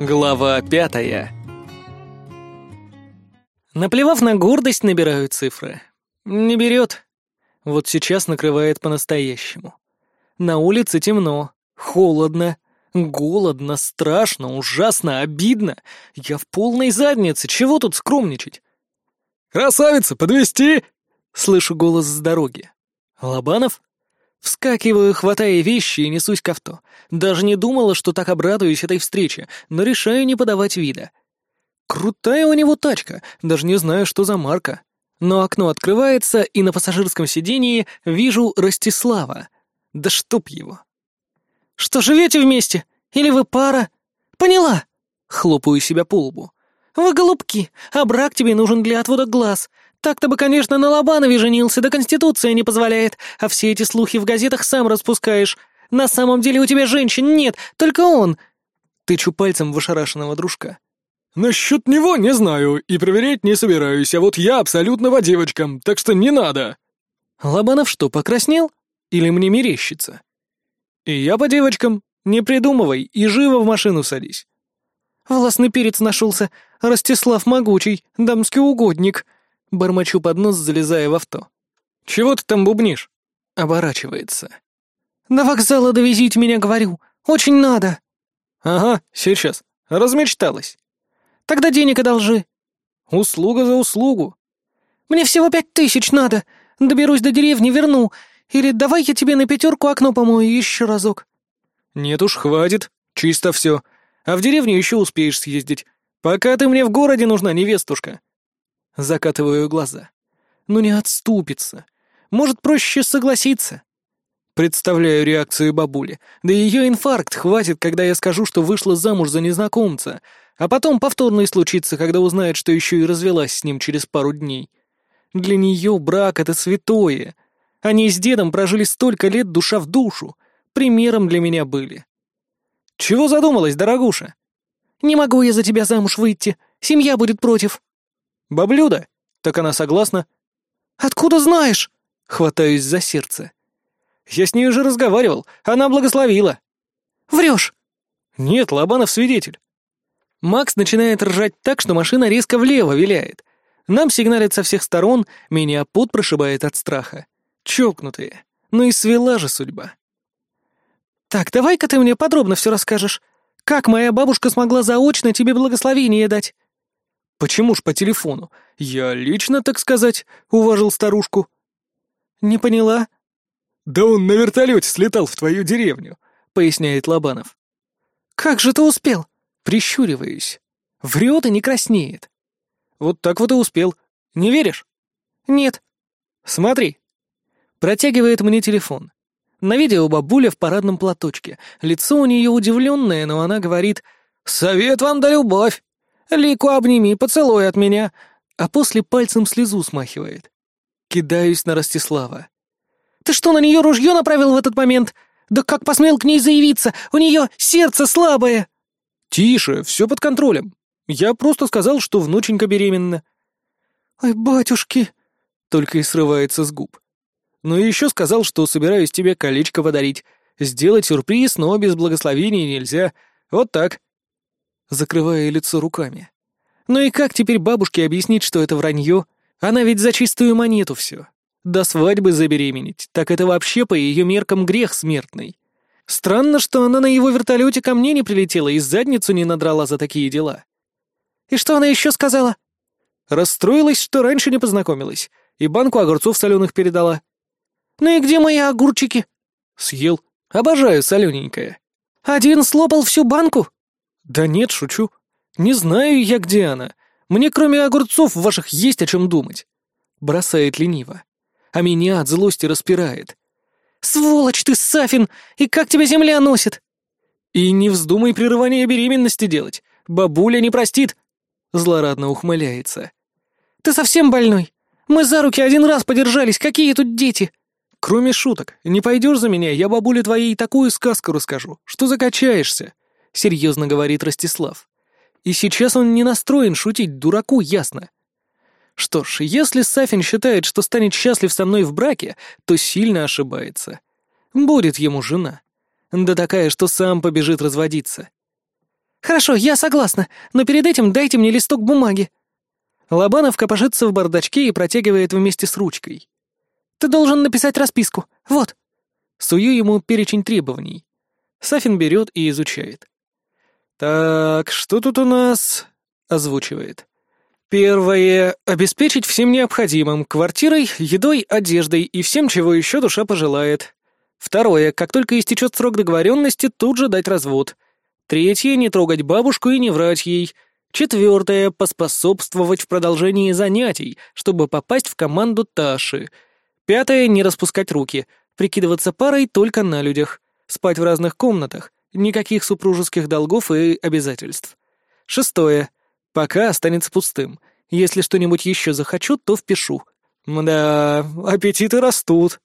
Глава пятая Наплевав на гордость, набираю цифры. Не берет. Вот сейчас накрывает по-настоящему. На улице темно, холодно, голодно, страшно, ужасно, обидно. Я в полной заднице, чего тут скромничать? «Красавица, подвести! Слышу голос с дороги. «Лобанов?» Вскакиваю, хватая вещи и несусь к авто. Даже не думала, что так обрадуюсь этой встрече, но решаю не подавать вида. Крутая у него тачка, даже не знаю, что за марка. Но окно открывается, и на пассажирском сидении вижу Ростислава. Да чтоб его. «Что, живете вместе? Или вы пара?» «Поняла!» — хлопаю себя по лбу. «Вы голубки, а брак тебе нужен для отвода глаз. Так-то бы, конечно, на Лобанове женился, да Конституция не позволяет, а все эти слухи в газетах сам распускаешь. На самом деле у тебя женщин нет, только он!» Тычу пальцем в ошарашенного дружка. «Насчет него не знаю и проверять не собираюсь, а вот я абсолютно по девочкам, так что не надо!» Лобанов что, покраснел? Или мне мерещится? «И я по девочкам, не придумывай и живо в машину садись». Властный перец нашелся, Ростислав Могучий, дамский угодник — Бормочу под нос, залезая в авто. «Чего ты там бубнишь?» Оборачивается. «До вокзала довезите меня, говорю. Очень надо». «Ага, сейчас. Размечталась». «Тогда денег одолжи». «Услуга за услугу». «Мне всего пять тысяч надо. Доберусь до деревни, верну. Или давай я тебе на пятерку окно помою еще разок». «Нет уж, хватит. Чисто все. А в деревню еще успеешь съездить. Пока ты мне в городе нужна, невестушка». Закатываю глаза. Ну не отступится. Может, проще согласиться. Представляю реакцию бабули. Да ее инфаркт хватит, когда я скажу, что вышла замуж за незнакомца, а потом повторный случится, когда узнает, что еще и развелась с ним через пару дней. Для нее брак — это святое. Они с дедом прожили столько лет душа в душу. Примером для меня были. «Чего задумалась, дорогуша?» «Не могу я за тебя замуж выйти. Семья будет против». «Баблюда?» Так она согласна. «Откуда знаешь?» Хватаюсь за сердце. «Я с ней уже разговаривал, она благословила». «Врешь!» «Нет, Лобанов свидетель». Макс начинает ржать так, что машина резко влево виляет. Нам сигналят со всех сторон, меня пот прошибает от страха. Чокнутые. Ну и свела же судьба. «Так, давай-ка ты мне подробно все расскажешь. Как моя бабушка смогла заочно тебе благословение дать?» «Почему ж по телефону? Я лично, так сказать, уважил старушку». «Не поняла?» «Да он на вертолете слетал в твою деревню», — поясняет Лобанов. «Как же ты успел?» Прищуриваюсь. Врет и не краснеет. «Вот так вот и успел. Не веришь?» «Нет». «Смотри». Протягивает мне телефон. На видео бабуля в парадном платочке. Лицо у нее удивленное, но она говорит «Совет вам да любовь». Лику обними, поцелуй от меня!» А после пальцем слезу смахивает. Кидаюсь на Ростислава. «Ты что, на нее ружье направил в этот момент? Да как посмел к ней заявиться? У нее сердце слабое!» «Тише, все под контролем. Я просто сказал, что внученька беременна». «Ой, батюшки!» Только и срывается с губ. Ну и еще сказал, что собираюсь тебе колечко подарить. Сделать сюрприз, но без благословения нельзя. Вот так закрывая лицо руками. Ну и как теперь бабушке объяснить, что это вранье? Она ведь за чистую монету все. До свадьбы забеременеть, так это вообще по ее меркам грех смертный. Странно, что она на его вертолете ко мне не прилетела и задницу не надрала за такие дела. И что она еще сказала? Расстроилась, что раньше не познакомилась, и банку огурцов соленых передала. Ну и где мои огурчики? Съел. Обожаю солененькое. Один слопал всю банку? «Да нет, шучу. Не знаю я, где она. Мне кроме огурцов ваших есть о чем думать». Бросает лениво. А меня от злости распирает. «Сволочь ты, Сафин! И как тебя земля носит?» «И не вздумай прерывание беременности делать. Бабуля не простит!» Злорадно ухмыляется. «Ты совсем больной? Мы за руки один раз подержались, какие тут дети!» «Кроме шуток, не пойдешь за меня, я бабуле твоей такую сказку расскажу, что закачаешься!» — серьезно говорит Ростислав. И сейчас он не настроен шутить, дураку ясно. Что ж, если Сафин считает, что станет счастлив со мной в браке, то сильно ошибается. Будет ему жена. Да такая, что сам побежит разводиться. Хорошо, я согласна, но перед этим дайте мне листок бумаги. Лобанов копошится в бардачке и протягивает вместе с ручкой. Ты должен написать расписку. Вот. Сую ему перечень требований. Сафин берет и изучает. «Так, что тут у нас?» — озвучивает. «Первое — обеспечить всем необходимым — квартирой, едой, одеждой и всем, чего еще душа пожелает. Второе — как только истечет срок договоренности, тут же дать развод. Третье — не трогать бабушку и не врать ей. Четвертое — поспособствовать в продолжении занятий, чтобы попасть в команду Таши. Пятое — не распускать руки, прикидываться парой только на людях, спать в разных комнатах, никаких супружеских долгов и обязательств. Шестое — пока останется пустым. Если что-нибудь еще захочу, то впишу. Да, аппетиты растут.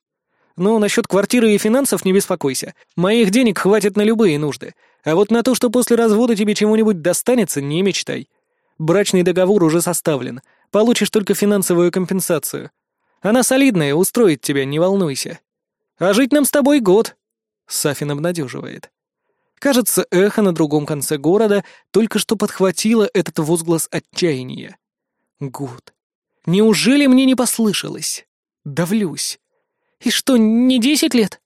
Ну, насчет квартиры и финансов не беспокойся. Моих денег хватит на любые нужды. А вот на то, что после развода тебе чего-нибудь достанется, не мечтай. Брачный договор уже составлен. Получишь только финансовую компенсацию. Она солидная, устроит тебя, не волнуйся. А жить нам с тобой год. Сафин обнадеживает. Кажется, эхо на другом конце города только что подхватило этот возглас отчаяния. Год. Неужели мне не послышалось? Давлюсь. «И что, не десять лет?»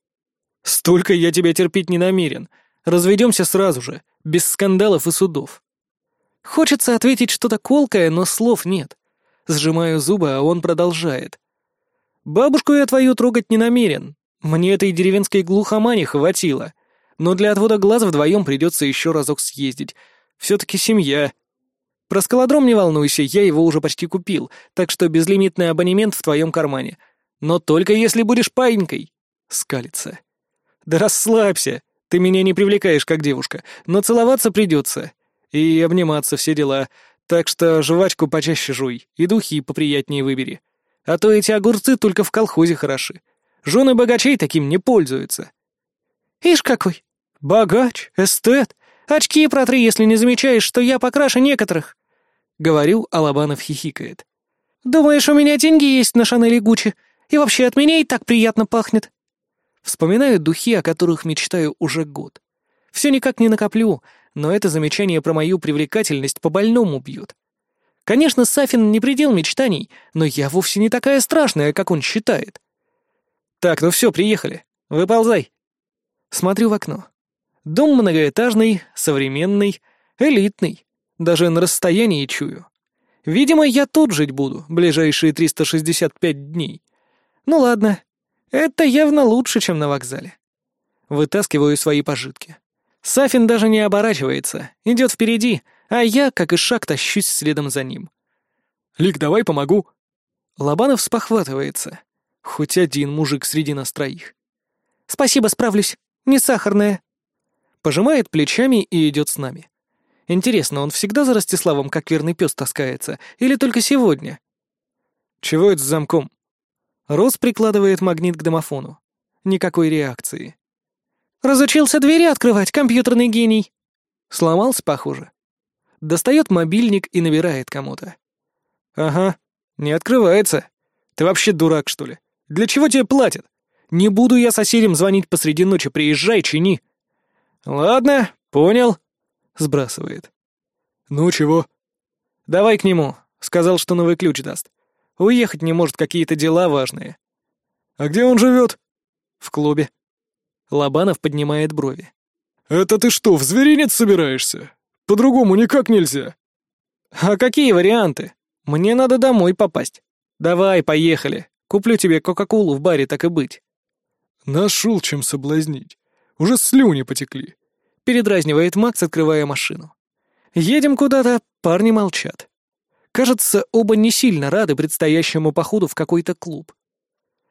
«Столько я тебя терпеть не намерен. Разведемся сразу же, без скандалов и судов». Хочется ответить что-то колкое, но слов нет. Сжимаю зубы, а он продолжает. «Бабушку я твою трогать не намерен. Мне этой деревенской глухомани хватило. Но для отвода глаз вдвоем придется еще разок съездить. Все-таки семья. Про скалодром не волнуйся, я его уже почти купил, так что безлимитный абонемент в твоем кармане. Но только если будешь паинькой. Скалится. Да расслабься. Ты меня не привлекаешь как девушка, но целоваться придется. И обниматься все дела. Так что жвачку почаще жуй и духи поприятнее выбери. А то эти огурцы только в колхозе хороши. Жены богачей таким не пользуются. Ишь какой! Богач, эстет. Очки протри, если не замечаешь, что я покраше некоторых. Говорю, Алабанов хихикает. Думаешь, у меня деньги есть на Шанель и Гуччи? И вообще от меня и так приятно пахнет. Вспоминаю духи, о которых мечтаю уже год. Все никак не накоплю, но это замечание про мою привлекательность по-больному бьет. Конечно, Сафин не предел мечтаний, но я вовсе не такая страшная, как он считает. Так, ну все, приехали. Выползай. Смотрю в окно. Дом многоэтажный, современный, элитный. Даже на расстоянии чую. Видимо, я тут жить буду ближайшие 365 дней. Ну ладно, это явно лучше, чем на вокзале. Вытаскиваю свои пожитки. Сафин даже не оборачивается, идет впереди, а я, как и шаг, тащусь следом за ним. «Лик, давай помогу». Лобанов спохватывается. Хоть один мужик среди нас троих. «Спасибо, справлюсь. Не сахарная». Пожимает плечами и идет с нами. Интересно, он всегда за Ростиславом как верный пес таскается, или только сегодня? «Чего это с замком?» Рос прикладывает магнит к домофону. Никакой реакции. «Разучился двери открывать, компьютерный гений!» Сломался, похоже. Достает мобильник и набирает кому-то. «Ага, не открывается. Ты вообще дурак, что ли? Для чего тебе платят? Не буду я соседям звонить посреди ночи, приезжай, чини». «Ладно, понял», — сбрасывает. «Ну чего?» «Давай к нему», — сказал, что новый ключ даст. Уехать не может, какие-то дела важные. А где он живет? В клубе. Лобанов поднимает брови. Это ты что, в зверинец собираешься? По-другому никак нельзя. А какие варианты? Мне надо домой попасть. Давай, поехали. Куплю тебе Кока-Колу в баре, так и быть. Нашел чем соблазнить. Уже слюни потекли. Передразнивает Макс, открывая машину. Едем куда-то, парни молчат. Кажется, оба не сильно рады предстоящему походу в какой-то клуб.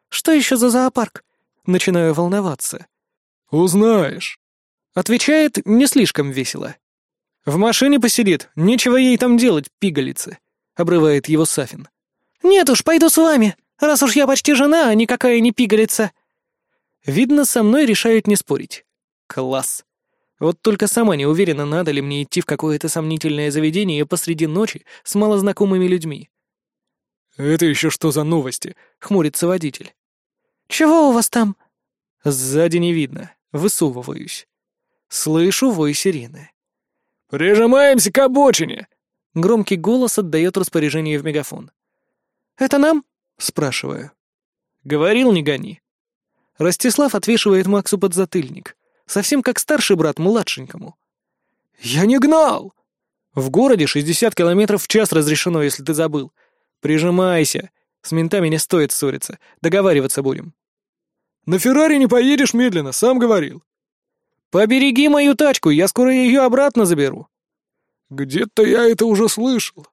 «Что еще за зоопарк?» Начинаю волноваться. «Узнаешь», — отвечает не слишком весело. «В машине посидит, нечего ей там делать, пигалицы», — обрывает его Сафин. «Нет уж, пойду с вами, раз уж я почти жена, а никакая не пигалица». Видно, со мной решают не спорить. Класс. Вот только сама не уверена, надо ли мне идти в какое-то сомнительное заведение посреди ночи с малознакомыми людьми. «Это еще что за новости?» — хмурится водитель. «Чего у вас там?» Сзади не видно. Высовываюсь. Слышу вой сирены. «Прижимаемся к обочине!» Громкий голос отдает распоряжение в мегафон. «Это нам?» — спрашиваю. «Говорил, не гони». Ростислав отвешивает Максу подзатыльник, совсем как старший брат младшенькому. «Я не гнал!» «В городе 60 километров в час разрешено, если ты забыл. Прижимайся. С ментами не стоит ссориться. Договариваться будем». «На Феррари не поедешь медленно, сам говорил». «Побереги мою тачку, я скоро ее обратно заберу». «Где-то я это уже слышал».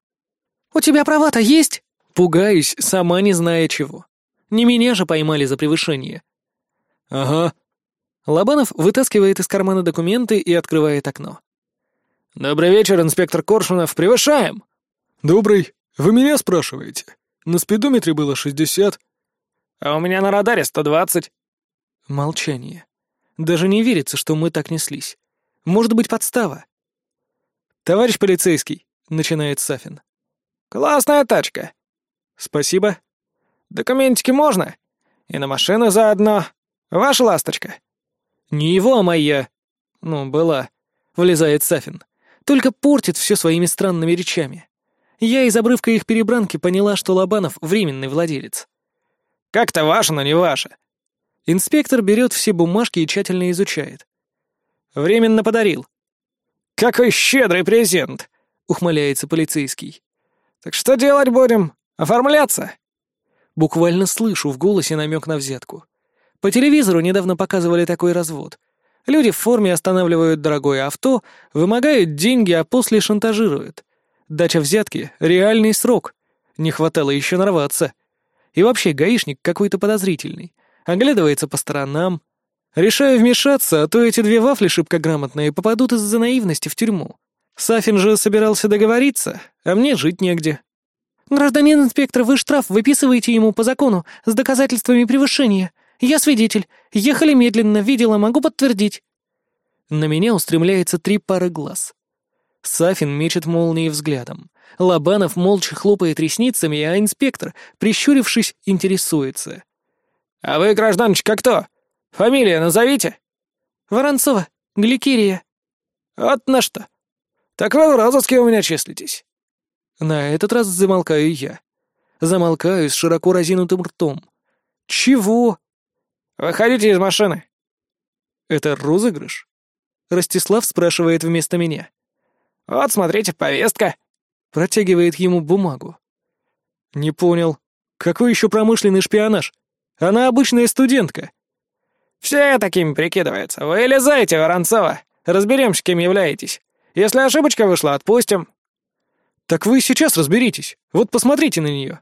«У тебя права-то есть?» Пугаюсь, сама не зная чего. Не меня же поймали за превышение. «Ага». Лобанов вытаскивает из кармана документы и открывает окно. «Добрый вечер, инспектор Коршунов. Превышаем!» «Добрый. Вы меня спрашиваете? На спидометре было шестьдесят». «А у меня на радаре сто двадцать». Молчание. Даже не верится, что мы так неслись. Может быть, подстава. «Товарищ полицейский», — начинает Сафин. «Классная тачка». «Спасибо». «Документики можно? И на машину заодно. Ваша ласточка». «Не его, а моя». «Ну, была», — влезает Сафин. «Только портит все своими странными речами. Я из обрывка их перебранки поняла, что Лобанов — временный владелец». «Как-то ваша, но не ваша». Инспектор берет все бумажки и тщательно изучает. «Временно подарил». «Какой щедрый презент!» — ухмыляется полицейский. «Так что делать будем? Оформляться?» Буквально слышу в голосе намек на взятку. По телевизору недавно показывали такой развод. Люди в форме останавливают дорогое авто, вымогают деньги, а после шантажируют. Дача взятки — реальный срок. Не хватало еще нарваться. И вообще гаишник какой-то подозрительный. Оглядывается по сторонам. Решаю вмешаться, а то эти две вафли шибко грамотные попадут из-за наивности в тюрьму. Сафин же собирался договориться, а мне жить негде. «Гражданин инспектор, вы штраф выписываете ему по закону с доказательствами превышения. Я свидетель. Ехали медленно, видела, могу подтвердить». На меня устремляется три пары глаз. Сафин мечет молнией взглядом. Лобанов молча хлопает ресницами, а инспектор, прищурившись, интересуется. «А вы, гражданочка, кто? Фамилия назовите?» «Воронцова, Гликерия». «Вот на что. Так вы в розыске у меня числитесь». На этот раз замолкаю я. Замолкаю с широко разинутым ртом. «Чего?» «Выходите из машины». «Это розыгрыш?» Ростислав спрашивает вместо меня. «Вот, смотрите, повестка». Протягивает ему бумагу. «Не понял. Какой еще промышленный шпионаж? Она обычная студентка». «Все такими прикидываются. Вы лезайте, Воронцова. Разберемся, кем являетесь. Если ошибочка вышла, отпустим». «Так вы сейчас разберитесь. Вот посмотрите на нее».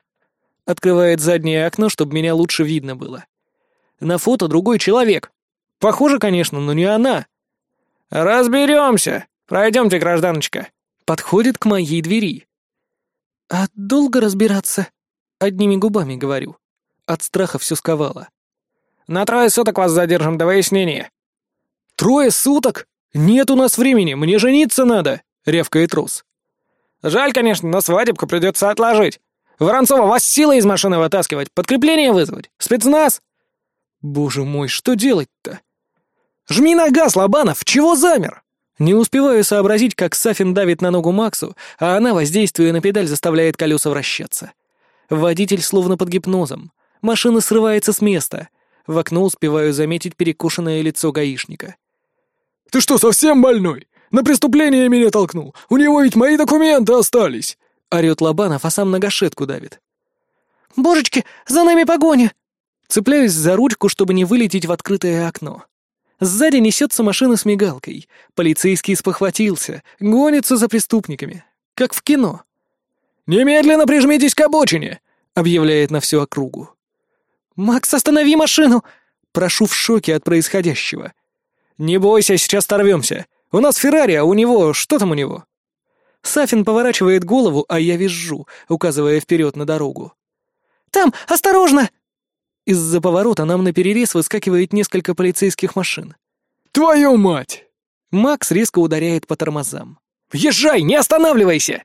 Открывает заднее окно, чтобы меня лучше видно было. На фото другой человек. Похоже, конечно, но не она. «Разберемся. Пройдемте, гражданочка». Подходит к моей двери. «А долго разбираться?» Одними губами говорю. От страха все сковало. «На трое суток вас задержим до выяснения». «Трое суток? Нет у нас времени, мне жениться надо!» — рявкает Рус. «Жаль, конечно, но свадебку придется отложить. Воронцова, вас силой из машины вытаскивать, подкрепление вызвать, спецназ!» «Боже мой, что делать-то?» «Жми на газ, Лобанов, чего замер?» Не успеваю сообразить, как Сафин давит на ногу Максу, а она, воздействуя на педаль, заставляет колеса вращаться. Водитель словно под гипнозом. Машина срывается с места. В окно успеваю заметить перекушенное лицо гаишника. «Ты что, совсем больной? На преступление меня толкнул. У него ведь мои документы остались!» Орёт Лобанов, а сам на гашетку давит. «Божечки, за нами погоня!» Цепляюсь за ручку, чтобы не вылететь в открытое окно. Сзади несется машина с мигалкой. Полицейский спохватился, гонится за преступниками. Как в кино. «Немедленно прижмитесь к обочине!» — объявляет на всю округу. «Макс, останови машину!» Прошу в шоке от происходящего. «Не бойся, сейчас торвемся. У нас Феррари, а у него... Что там у него?» Сафин поворачивает голову, а я визжу, указывая вперед на дорогу. «Там! Осторожно!» Из-за поворота нам на перерез выскакивает несколько полицейских машин. «Твою мать!» Макс резко ударяет по тормозам. «Езжай, не останавливайся!»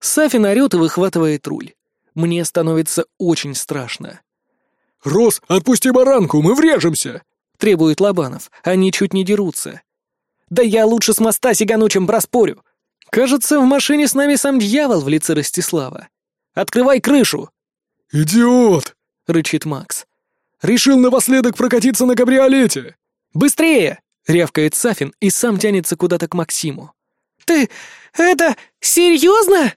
Сафин орёт и выхватывает руль. Мне становится очень страшно. «Рос, отпусти баранку, мы врежемся!» — требует Лобанов. Они чуть не дерутся. «Да я лучше с моста сигану, чем проспорю!» Кажется, в машине с нами сам дьявол в лице Ростислава. Открывай крышу!» «Идиот!» — рычит Макс. «Решил напоследок прокатиться на кабриолете!» «Быстрее!» — рявкает Сафин и сам тянется куда-то к Максиму. «Ты... это... серьезно?»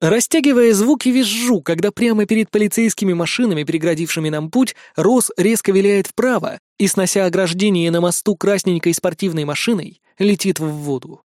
Растягивая звуки, визжу, когда прямо перед полицейскими машинами, переградившими нам путь, Рос резко виляет вправо и, снося ограждение на мосту красненькой спортивной машиной, летит в воду.